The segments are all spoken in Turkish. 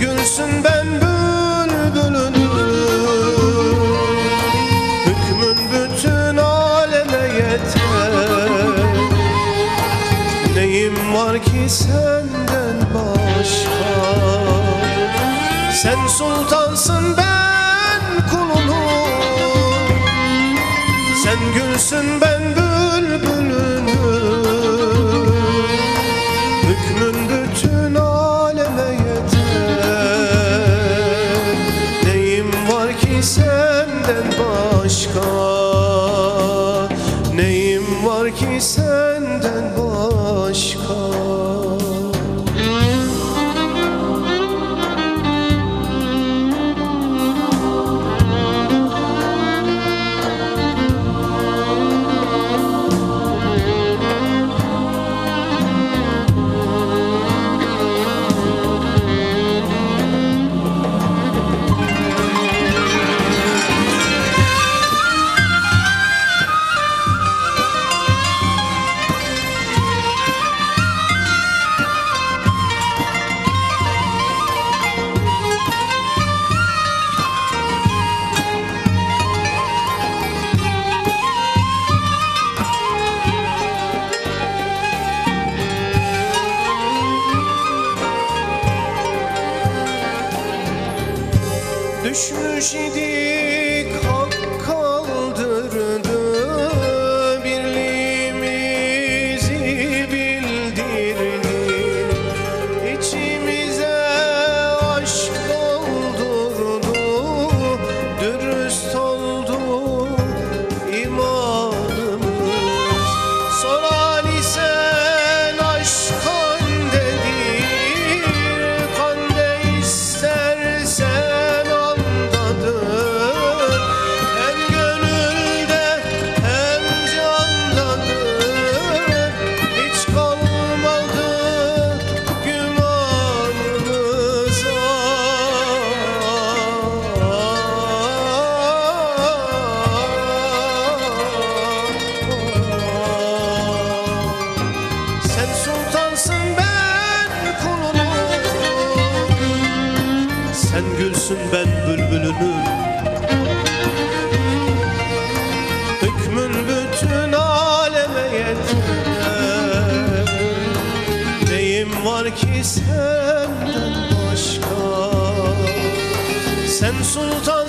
gülsün ben bülbülünüm Hükmün bütün aleme yeter. Neyim var ki senden başka? Sen sultansın ben kulunum. Sen gülsün ben senden başka Neyim var ki senden başka Düşmüş idik Sen gülsün ben bülbülünüm Hükmün bütün aleme yeter Neyim var ki senden başka? Sen sultansın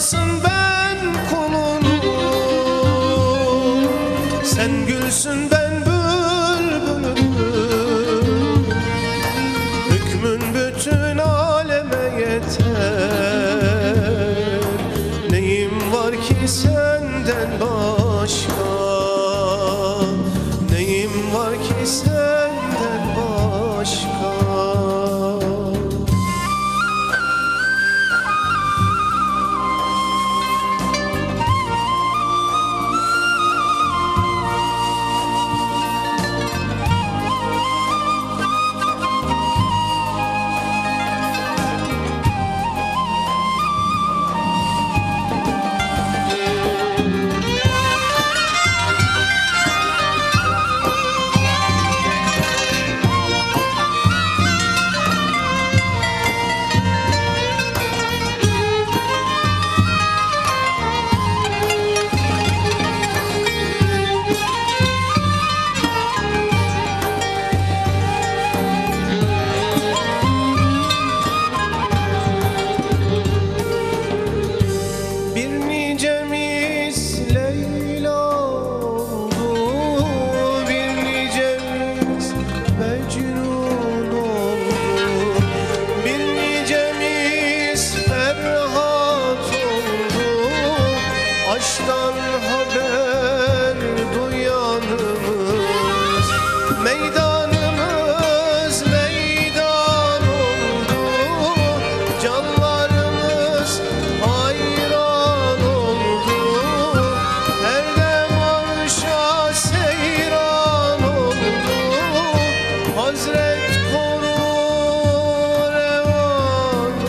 Hazret korur evadımıza.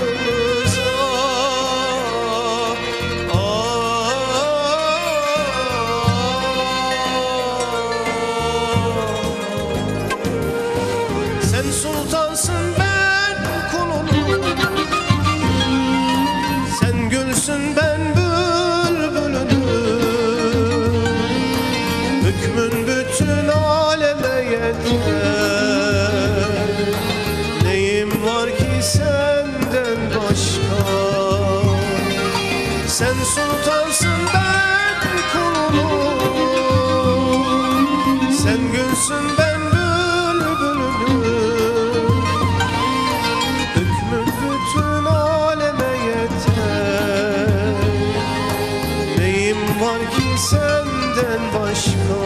Sen sultansın. Ötürsün ben bülbülünü Hükmün bütün aleme yeter. Neyim var ki senden başka?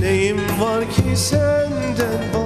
Neyim var ki senden